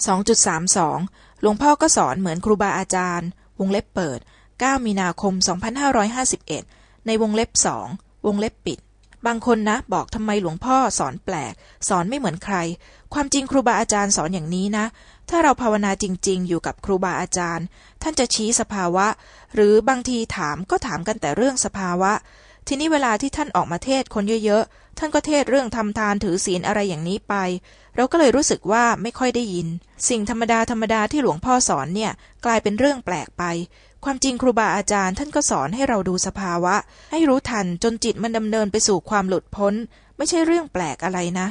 2.32 หลวงพ่อก็สอนเหมือนครูบาอาจารย์ วงเล็บเปิด 9 มีนาคม 2551 ในวงเล็บสอง วงเล็บปิด บางคนนะ บอกทำไมหลวงพ่อสอนแปลก สอนไม่เหมือนใคร ความจริงครูบาอาจารย์สอนอย่างนี้นะ ถ้าเราภาวนาจริง ๆ อยู่กับครูบาอาจารย์ ท่านจะชี้สภาวะ หรือบางทีถามก็ถามกันแต่เรื่องสภาวะ ทีนี้เวลาที่ท่านออกมาเทศคนเยอะๆ ท่านก็เทศเรื่องทำทานถือศีลอะไรอย่างนี้ไป เราก็เลยรู้สึกว่าไม่ค่อยได้ยิน สิ่งธรรมดาธรรมดาที่หลวงพ่อสอนเนี่ย กลายเป็นเรื่องแปลกไป ความจริงครูบาอาจารย์ท่านก็สอนให้เราดูสภาวะ ให้รู้ทันจนจิตมันดำเนินไปสู่ความหลุดพ้น ไม่ใช่เรื่องแปลกอะไรนะ